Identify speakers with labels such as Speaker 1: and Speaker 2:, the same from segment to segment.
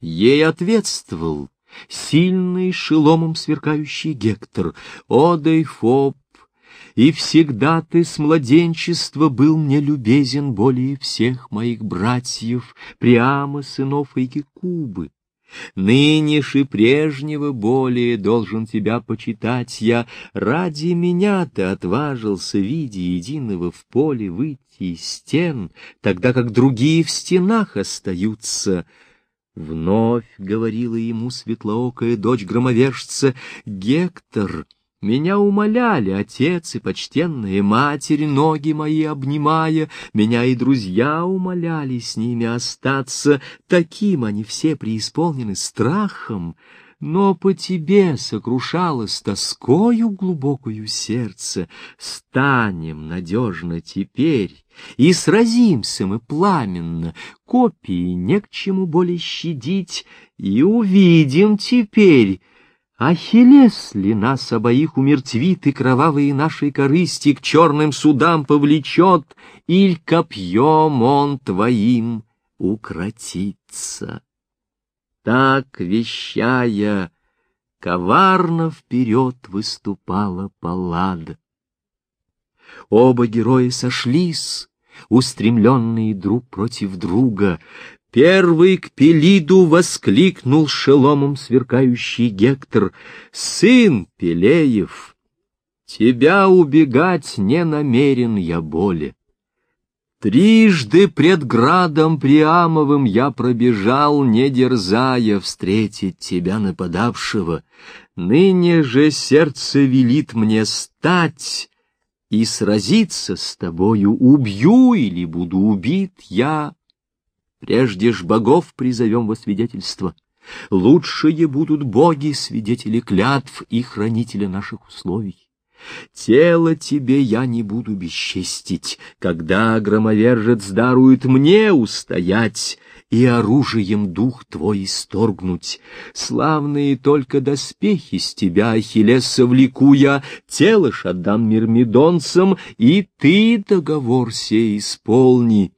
Speaker 1: Ей ответствовал сильный шеломом сверкающий Гектор, о Дейфоб, и всегда ты с младенчества был мне любезен более всех моих братьев, прямо сынов и Гекубы. Ныне и прежнего более должен тебя почитать я. Ради меня ты отважился, видя единого в поле, выйти из стен, тогда как другие в стенах остаются. Вновь говорила ему светлоокая дочь громовержца Гектор — меня умоляли отец и почтенные матери, ноги мои обнимая, меня и друзья умоляли с ними остаться, таким они все преисполнены страхом, но по тебе сокрушалось тоскою глубокою сердце, станем надежно теперь, и сразимся мы пламенно, копии не к чему более щадить, и увидим теперь, Ахиллес ли нас обоих умертвит и кровавые нашей корысти к черным судам повлечет, иль копьем он твоим укротится? Так, вещая, коварно вперед выступала Паллада. Оба герои сошлись, устремленные друг против друга, Первый к Пелиду воскликнул шеломом сверкающий Гектор. «Сын Пелеев, тебя убегать не намерен я более. Трижды пред градом Приамовым я пробежал, не дерзая встретить тебя нападавшего. Ныне же сердце велит мне стать и сразиться с тобою, убью или буду убит я, Прежде ж богов призовем во свидетельство. Лучшие будут боги, свидетели клятв и хранители наших условий. Тело тебе я не буду бесчестить, когда громовержец дарует мне устоять и оружием дух твой исторгнуть. Славные только доспехи с тебя, Ахиллес, совлеку я, тело ж отдам мирмидонцам, и ты договор сей исполни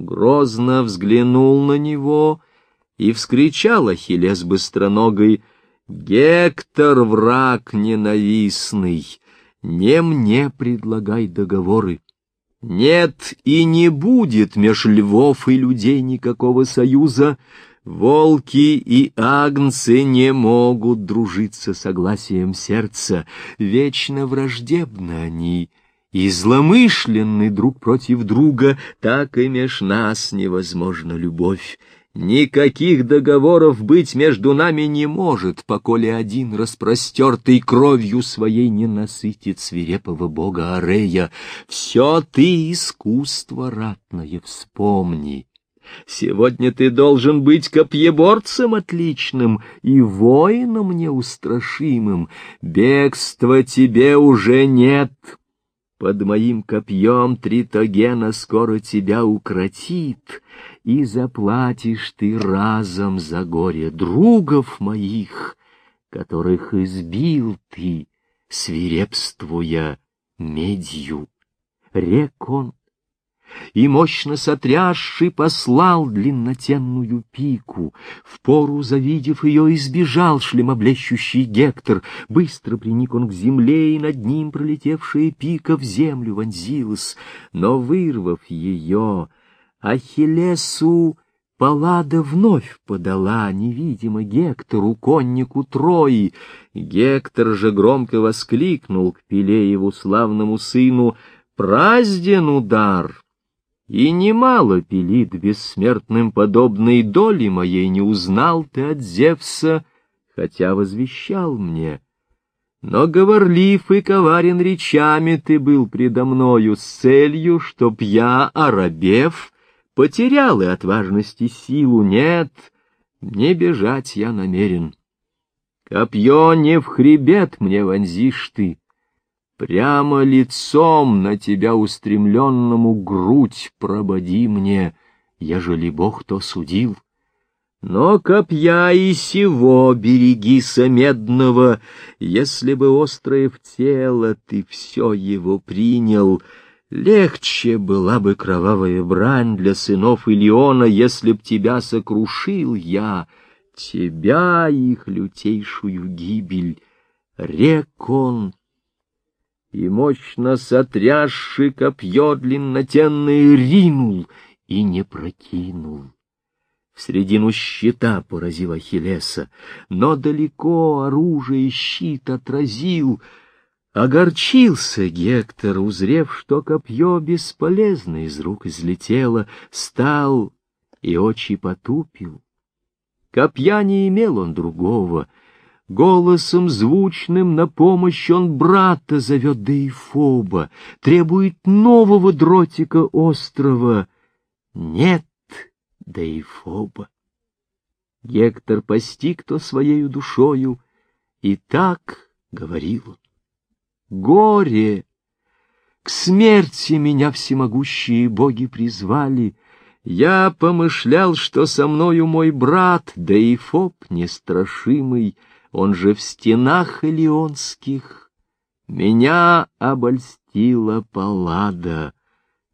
Speaker 1: грозно взглянул на него и вскричал Ахиллес быстроногой, «Гектор, враг ненавистный, не мне предлагай договоры. Нет и не будет меж львов и людей никакого союза, Волки и агнцы не могут дружиться согласием сердца, вечно враждебны они, и зломышленны друг против друга, так и меж нас невозможна любовь. Никаких договоров быть между нами не может, поколе один распростертый кровью своей не насытит свирепого бога Арея. Все ты искусство ратное вспомни. Сегодня ты должен быть копьеборцем отличным и воином неустрашимым. Бегства тебе уже нет, под моим копьем Тритогена скоро тебя укротит, И заплатишь ты разом за горе другов моих, Которых избил ты, свирепствуя медью. Рекон и, мощно сотрясший, послал длиннотенную пику. В пору, завидев ее, избежал шлемоблещущий Гектор. Быстро приник он к земле, и над ним пролетевшая пика в землю вонзилась. Но, вырвав ее, Ахиллесу Паллада вновь подала невидимо Гектору, коннику Трои. Гектор же громко воскликнул к Пелееву славному сыну «Празден удар!» И немало пилит бессмертным подобной доли моей не узнал ты от Зевса, хотя возвещал мне. Но говорлив и коварен речами ты был предо мною с целью, чтоб я, оробев, потерял и отважности силу. Нет, не бежать я намерен. Копье не в хребет мне вонзишь ты, Прямо лицом на тебя устремленному грудь прободи мне, ежели Бог то судил. Но копья и сего берегися медного, если бы острое в тело ты все его принял, Легче была бы кровавая брань для сынов Илиона, если б тебя сокрушил я, тебя, их лютейшую гибель, рек он, и мощно сотрясши копье длиннотенное ринул и не прокинул. В середину щита поразил Ахиллеса, но далеко оружие щит отразил — Огорчился Гектор, узрев, что копье бесполезно из рук излетело, стал и очи потупил. Копья не имел он другого, голосом звучным на помощь он брата зовет Деифоба, требует нового дротика острова. Нет Деифоба. Гектор постиг то своею душою, и так говорил он горе. К смерти меня всемогущие боги призвали. Я помышлял, что со мною мой брат, да и Фоб нестрашимый, он же в стенах илионских. Меня обольстила палада.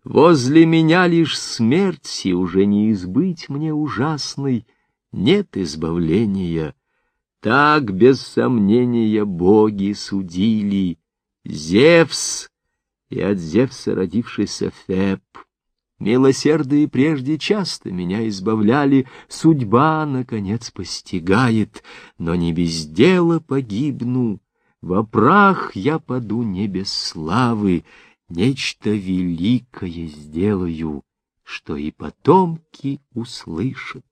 Speaker 1: Возле меня лишь смерти уже не избыть мне ужасной, нет избавления. Так, без сомнения, боги судили. Зевс и от Зевса родившийся Феб. Милосердые прежде часто меня избавляли, Судьба, наконец, постигает, Но не без дела погибну, Во прах я паду не без славы, Нечто великое сделаю, Что и потомки услышат.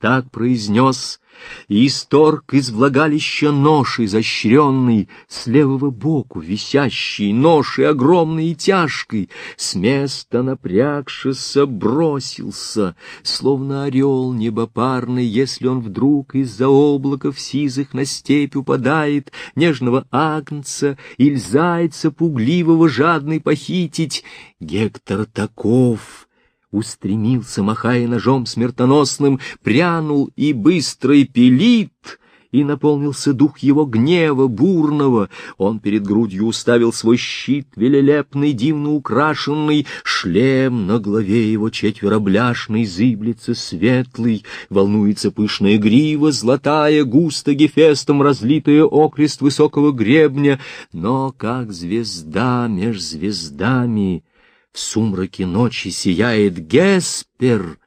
Speaker 1: Так произнес и исторг из влагалища нож изощренный, С левого боку висящий, нож и огромный и тяжкий, С места напрягшися бросился, словно орел небопарный, Если он вдруг из-за облаков сизых на степь упадает, Нежного агнца или зайца пугливого жадный похитить. Гектор таков — устремился, махая ножом смертоносным, прянул и быстрый пилит, и наполнился дух его гнева бурного. Он перед грудью уставил свой щит, велелепный, дивно украшенный, шлем на голове его четверобляшный, зыблется светлый, волнуется пышная грива, золотая, густо гефестом разлитая окрест высокого гребня, но как звезда меж звездами — в сумраке ночи сияет Геспер,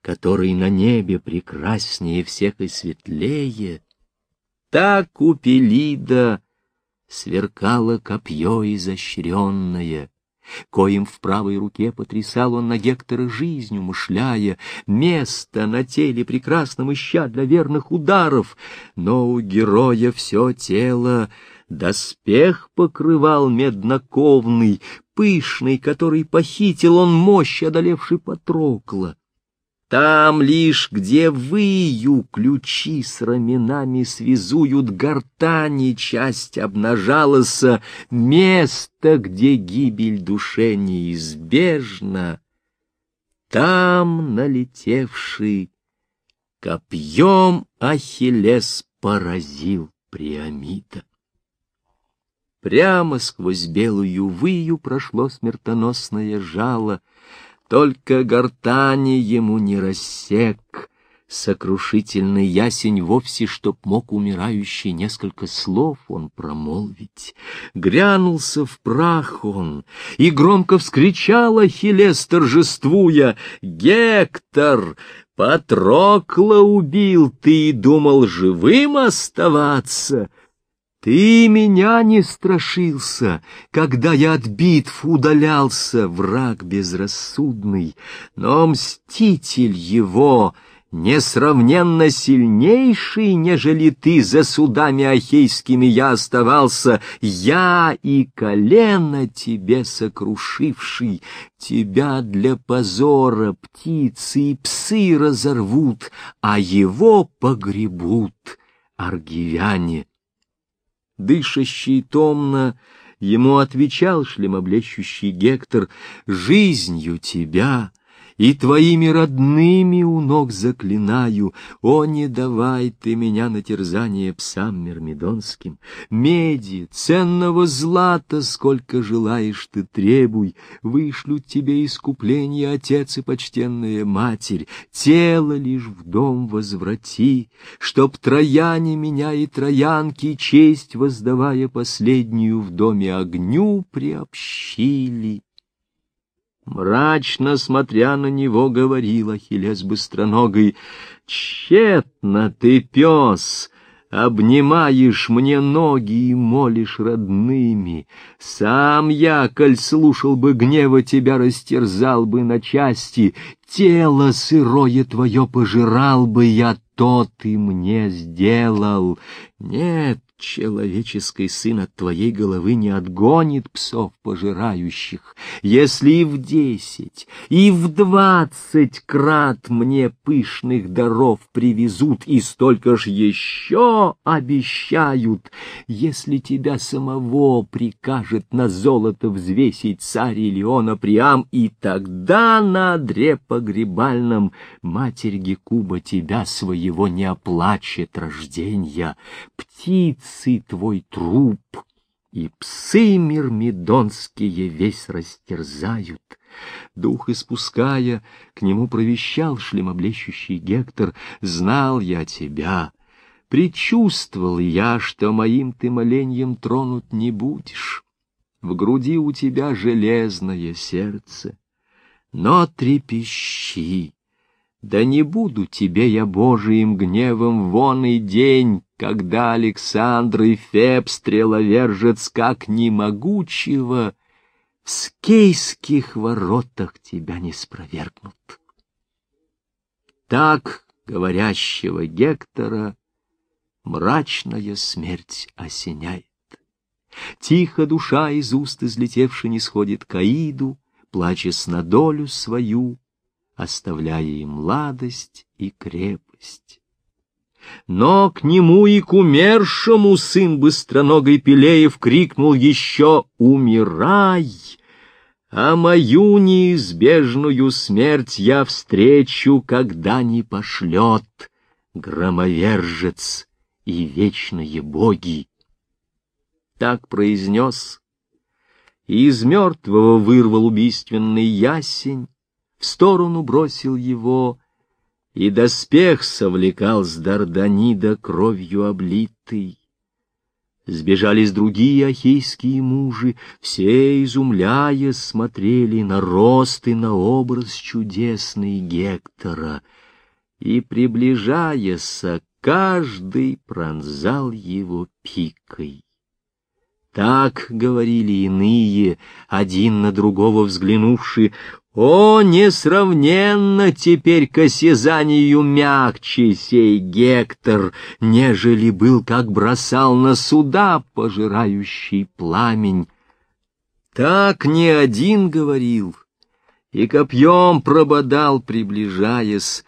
Speaker 1: который на небе прекраснее всех и светлее. Так у Пелида сверкало копье изощренное, коим в правой руке потрясал он на Гектора жизнь, умышляя, место на теле прекрасном ища для верных ударов, но у героя все тело доспех покрывал медноковный, пышный, который похитил он мощь, одолевший Патрокла. Там лишь, где выю ключи с раменами связуют гортани, часть обнажалась, место, где гибель душе неизбежна. Там налетевший копьем Ахиллес поразил Приамида. Прямо сквозь белую выю прошло смертоносное жало, Только гортани ему не рассек. Сокрушительный ясень вовсе, чтоб мог умирающий несколько слов он промолвить. Грянулся в прах он, и громко вскричал Ахиллес, торжествуя, «Гектор, Патрокла убил ты и думал живым оставаться!» Ты меня не страшился, когда я от битв удалялся, враг безрассудный, но мститель его несравненно сильнейший, нежели ты за судами ахейскими я оставался, я и колено тебе сокрушивший, тебя для позора птицы и псы разорвут, а его погребут аргивяне дышащий томно, ему отвечал шлемоблещущий Гектор, «Жизнью тебя и твоими родными у ног заклинаю, о, не давай ты меня на терзание псам мирмидонским, меди, ценного злата, сколько желаешь ты требуй, вышлют тебе искупление отец и почтенная матерь, тело лишь в дом возврати, чтоб трояне меня и троянки, честь воздавая последнюю в доме огню, приобщили. Мрачно смотря на него, говорил Ахиллес быстроногой, «Тщетно ты, пес, обнимаешь мне ноги и молишь родными. Сам я, коль слушал бы гнева тебя, растерзал бы на части, тело сырое твое пожирал бы я, то ты мне сделал. Нет, человеческий сын от твоей головы не отгонит псов пожирающих, если и в десять, и в двадцать крат мне пышных даров привезут, и столько ж еще обещают, если тебя самого прикажет на золото взвесить царь Илеона Приам, и тогда на одре погребальном матерь Гекуба тебя своего не оплачет рождения, птиц птицы твой труп, и псы мирмидонские весь растерзают. Дух испуская, к нему провещал шлемоблещущий Гектор, знал я тебя, предчувствовал я, что моим ты моленьем тронут не будешь. В груди у тебя железное сердце, но трепещи, да не буду тебе я Божиим гневом вон и день когда Александр и Феб, стреловержец, как немогучего, в скейских воротах тебя не спровергнут. Так говорящего Гектора мрачная смерть осеняет. Тихо душа из уст излетевши не сходит к Аиду, плачес на долю свою, оставляя им младость и крепость. Но к нему и к умершему сын быстроногой Пелеев крикнул еще «Умирай!» А мою неизбежную смерть я встречу, когда не пошлет громовержец и вечные боги. Так произнес, и из мертвого вырвал убийственный ясень, в сторону бросил его, и доспех совлекал с Дарданида кровью облитый. Сбежались другие ахейские мужи, все, изумляя, смотрели на рост и на образ чудесный Гектора, и, приближаясь, каждый пронзал его пикой. Так говорили иные, один на другого взглянувши, о, несравненно теперь к осязанию мягче сей Гектор, нежели был, как бросал на суда пожирающий пламень. Так не один говорил, и копьем прободал, приближаясь,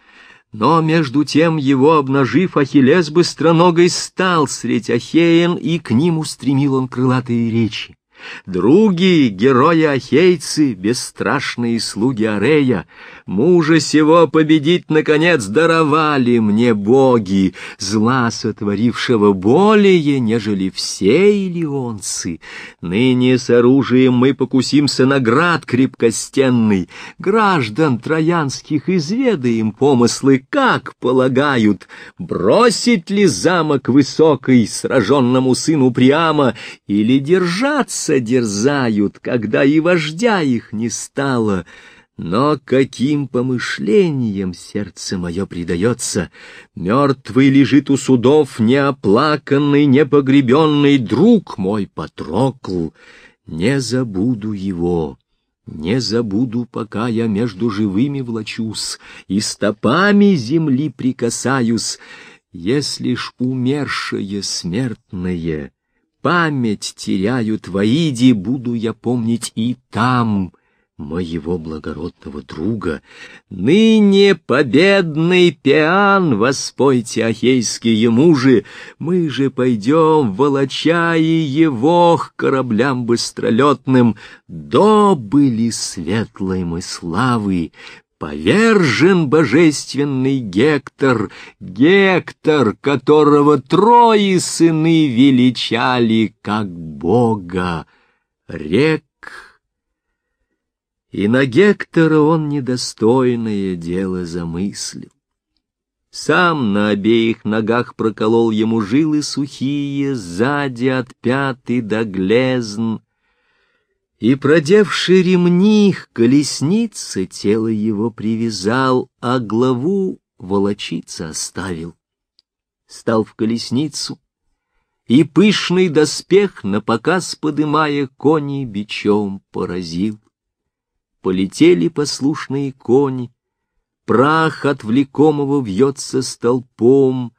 Speaker 1: но между тем его, обнажив, Ахиллес быстроногой стал средь Ахеен, и к ним устремил он крылатые речи. Други, герои-ахейцы, бесстрашные слуги Арея, мужа сего победить, наконец, даровали мне боги, зла сотворившего более, нежели все илионцы. Ныне с оружием мы покусимся на град крепкостенный, граждан троянских изведаем помыслы, как полагают, бросить ли замок высокий сраженному сыну Приама или держаться содерзают, когда и вождя их не стало. Но каким помышлением сердце мое предается? Мертвый лежит у судов, неоплаканный, непогребенный друг мой Патрокл. Не забуду его. Не забуду, пока я между живыми влачусь и стопами земли прикасаюсь, если ж умершее смертное память теряю твоиди, буду я помнить и там моего благородного друга. Ныне победный пиан, воспойте ахейские мужи, мы же пойдем, волоча и его к кораблям быстролетным, добыли светлой мы славы, Повержен божественный Гектор, Гектор, которого трое сыны величали, как Бога, рек. И на Гектора он недостойное дело замыслил. Сам на обеих ногах проколол ему жилы сухие, Сзади от пяты до глезн, И, продевши ремни, к колеснице тело его привязал, А главу волочиться оставил. Стал в колесницу, и пышный доспех, на показ подымая кони, бичом поразил. Полетели послушные кони, Прах отвлекомого вьется столпом,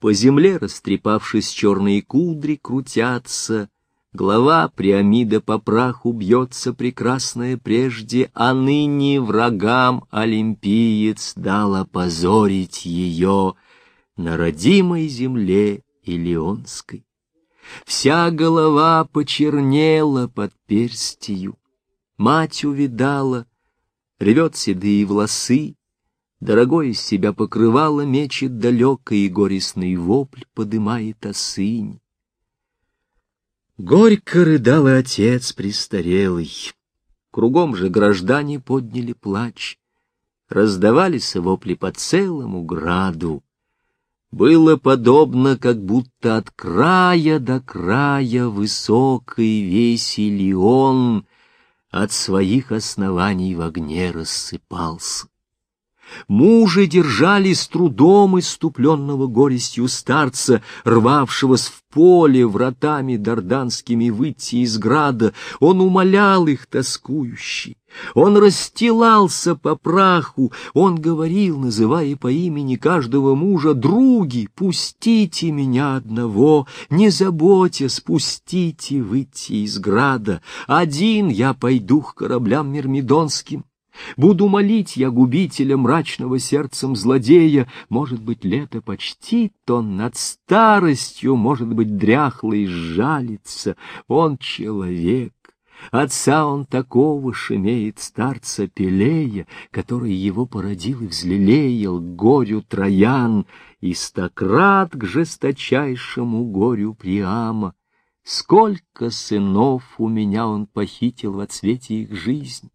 Speaker 1: По земле, растрепавшись, черные кудри крутятся, Голова Приамида по праху бьется прекрасная прежде, А ныне врагам олимпиец дал опозорить ее На родимой земле Илионской. Вся голова почернела под перстью, Мать увидала, ревет седые волосы, Дорогой из себя покрывало мечет далеко, И горестный вопль подымает осынь. Горько рыдал и отец престарелый. Кругом же граждане подняли плач. Раздавались вопли по целому граду. Было подобно, как будто от края до края высокой весь Илион от своих оснований в огне рассыпался. Мужа держали с трудом иступленного горестью старца, рвавшегося в поле вратами дарданскими выйти из града. Он умолял их тоскующий. Он расстилался по праху, он говорил, называя по имени каждого мужа, «Други, пустите меня одного, не заботя, спустите выйти из града. Один я пойду к кораблям мирмидонским, Буду молить я губителя мрачного сердцем злодея, Может быть, лето почтит он над старостью, Может быть, дряхлый жалится, он человек. Отца он такого ж имеет старца Пелея, Который его породил и взлелеял горю Троян, И стократ к жесточайшему горю Приама. Сколько сынов у меня он похитил во цвете их жизни!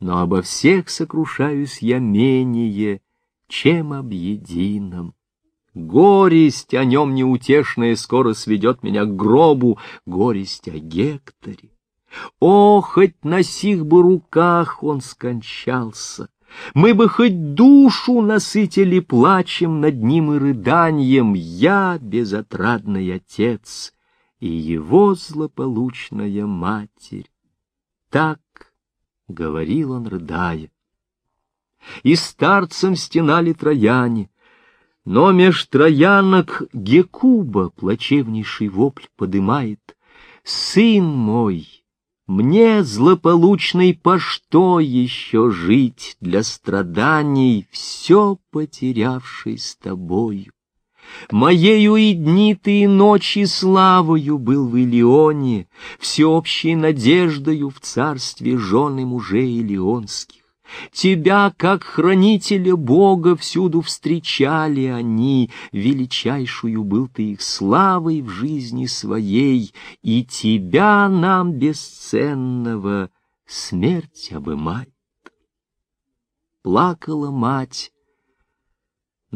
Speaker 1: Но обо всех сокрушаюсь я менее, чем об едином. Горесть о нем неутешная скоро сведет меня к гробу, горесть о Гекторе. О, хоть на сих бы руках он скончался! Мы бы хоть душу насытили плачем над ним и рыданием, я безотрадный отец и его злополучная матерь. Так — говорил он, рыдая. И старцем стенали трояне, но меж троянок Гекуба плачевнейший вопль подымает. «Сын мой, мне, злополучный, по что еще жить для страданий, все потерявший с тобою? Моею и дни ты, и ночи славою был в Илионе, Всеобщей надеждою в царстве жены мужей илионских. Тебя, как хранителя Бога, всюду встречали они, Величайшую был ты их славой в жизни своей, И тебя нам бесценного смерть обымает. Плакала мать,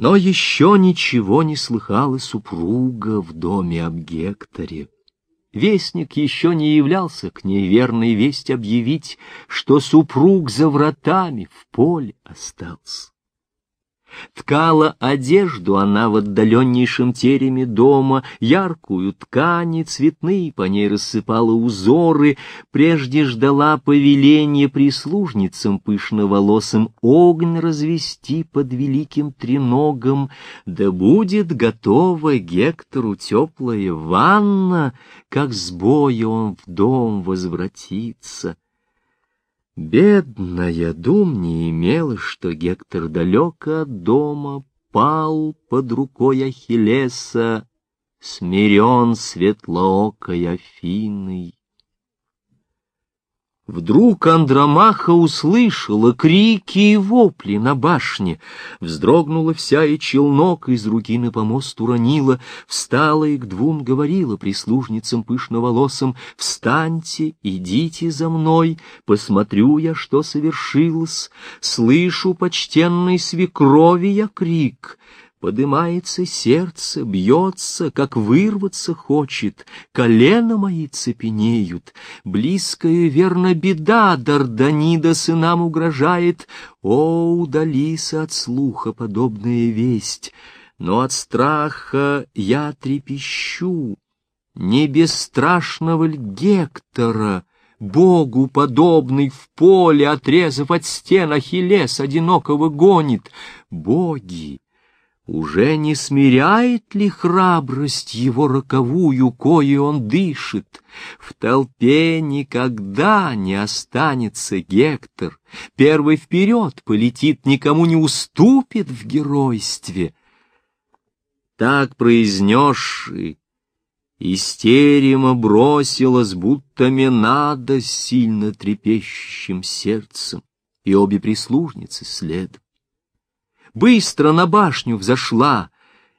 Speaker 1: но еще ничего не слыхала супруга в доме об Гекторе. Вестник еще не являлся к ней верной весть объявить, что супруг за вратами в поле остался. Ткала одежду она в отдаленнейшем тереме дома, яркую ткани, цветные по ней рассыпала узоры, прежде ждала повеления прислужницам пышноволосым огонь развести под великим треногом, да будет готова Гектору теплая ванна, как с боя в дом возвратится. Бедная дум не имела, что Гектор далеко от дома пал под рукой Ахиллеса, смирен светлоокой Афиной. Вдруг Андромаха услышала крики и вопли на башне. Вздрогнула вся и челнок из руки на помост уронила, встала и к двум говорила прислужницам пышноволосым, «Встаньте, идите за мной, посмотрю я, что совершилось, слышу почтенной свекрови я крик». Подымается сердце, бьется, как вырваться хочет, колено мои цепенеют, близкая, верно, беда Дарданида сынам угрожает. О, удались от слуха подобная весть, но от страха я трепещу. Не без страшного ль Гектора, Богу подобный в поле, отрезав от стен Ахиллес одинокого гонит. Боги! Уже не смиряет ли храбрость его роковую, кою он дышит? В толпе никогда не останется Гектор, Первый вперед полетит, никому не уступит в геройстве. Так произнешь и Истерема бросилась, будто с сильно трепещущим сердцем, и обе прислужницы следом быстро на башню взошла,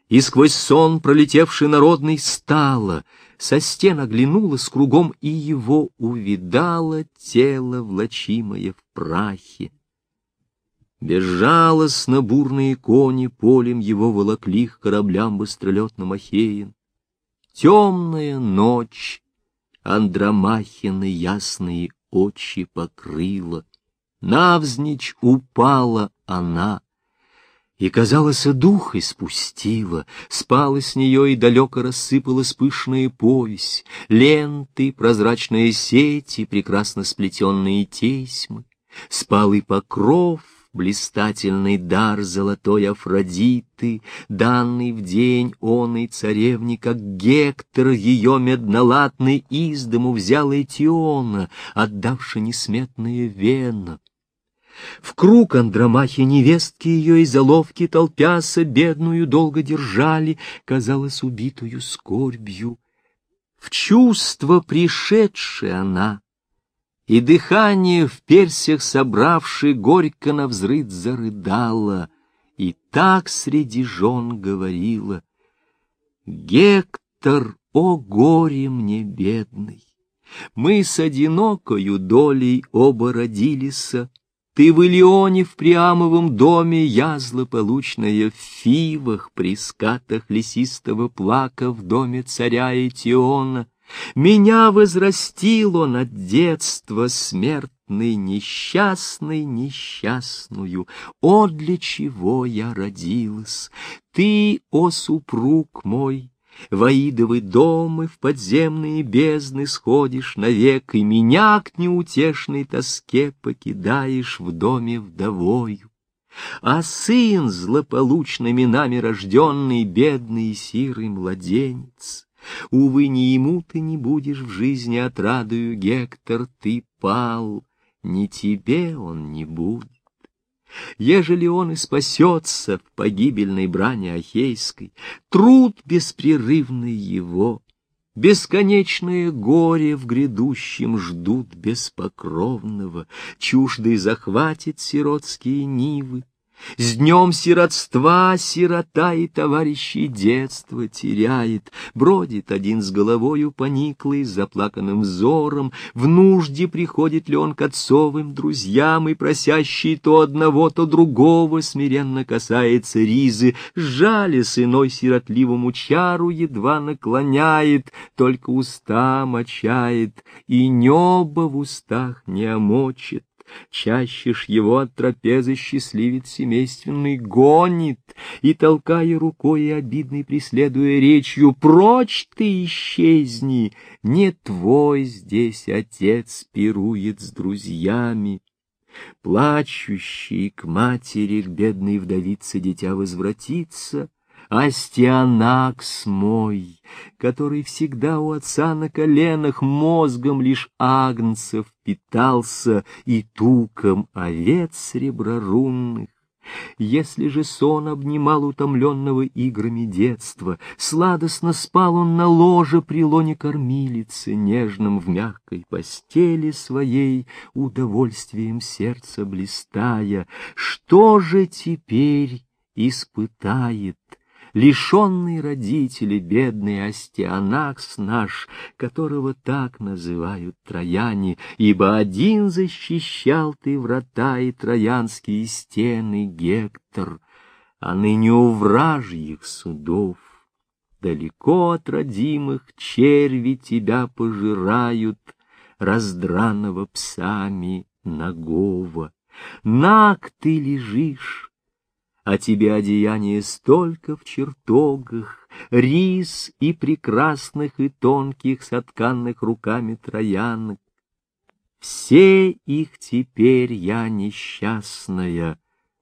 Speaker 1: и сквозь сон пролетевший народный стала, со стен оглянулась кругом и его увидала тело, влачимое в прахе. Безжалостно бурные кони полем его волокли к кораблям быстролетным Ахеин. Темная ночь Андромахины ясные очи покрыла, Навзничь упала она, и, казалось, дух испустила, спала с нее и далеко рассыпалась пышная повесть, ленты, прозрачные сети, прекрасно сплетенные тесьмы, спал и покров, блистательный дар золотой Афродиты, данный в день оной царевне, как Гектор ее меднолатный из дому взял Этиона, отдавши несметные вена. В круг Андромахи невестки ее и заловки толпяса бедную долго держали, казалось, убитую скорбью. В чувство пришедшая она, и дыхание в персях собравши, горько навзрыд зарыдала, и так среди жен говорила, «Гектор, о горе мне бедный! Мы с одинокою долей оба родились, ты в Илионе в Приамовом доме, я злополучная в Фивах, при скатах лесистого плака в доме царя Этиона. Меня возрастил он от детства смертный, несчастный, несчастную. О, для чего я родилась? Ты, о супруг мой, в Аидовы домы, в подземные бездны сходишь навек, И меня к неутешной тоске покидаешь в доме вдовою. А сын, злополучными нами рожденный, бедный и сирый младенец, Увы, не ему ты не будешь в жизни отрадою, Гектор, ты пал, не тебе он не будет. Ежели он и спасется в погибельной бране Ахейской, труд беспрерывный его, Бесконечное горе в грядущем ждут беспокровного, Чуждый захватит сиротские нивы, с днем сиротства сирота и товарищи детства теряет, Бродит один с головою пониклый, с заплаканным взором, В нужде приходит ли он к отцовым друзьям, И просящий то одного, то другого Смиренно касается ризы, Жали сыной сиротливому чару едва наклоняет, Только уста мочает, и небо в устах не омочит. Чаще ж его от трапезы счастливец семейственный гонит, И, толкая рукой и обидной преследуя речью, Прочь ты исчезни, не твой здесь отец пирует с друзьями. Плачущий к матери, к бедной вдовице дитя возвратится — Астианакс мой, который всегда у отца на коленах мозгом лишь агнцев питался и туком овец среброрунных, Если же сон обнимал утомленного играми детства, Сладостно спал он на ложе при лоне кормилицы, Нежным в мягкой постели своей, Удовольствием сердца блистая, Что же теперь испытает лишенный родителей бедный Астианакс наш, которого так называют трояне, ибо один защищал ты врата и троянские стены, Гектор, а ныне у вражьих судов. Далеко от родимых черви тебя пожирают, раздраного псами нагого. Наг ты лежишь, а тебе одеяние столько в чертогах, рис и прекрасных и тонких, сотканных руками троянок. Все их теперь я несчастная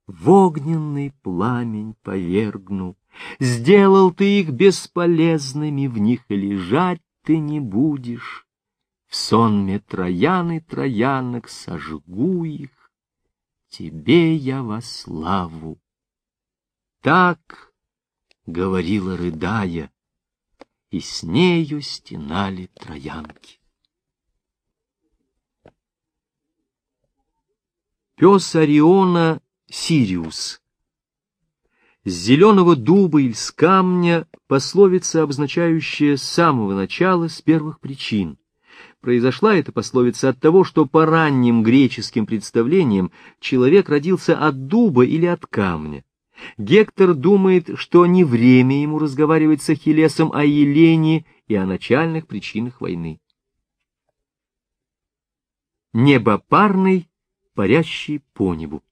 Speaker 1: в огненный пламень повергну. Сделал ты их бесполезными, в них лежать ты не будешь. В сонме троян и троянок сожгу их, тебе я во славу так говорила, рыдая, и с нею стенали троянки. Пес Ориона Сириус С зеленого дуба или с камня пословица, обозначающая с самого начала, с первых причин. Произошла эта пословица от того, что по ранним греческим представлениям человек родился от дуба или от камня. Гектор думает, что не время ему разговаривать с Ахиллесом о Елене и о начальных причинах войны. Небопарный, парящий по небу.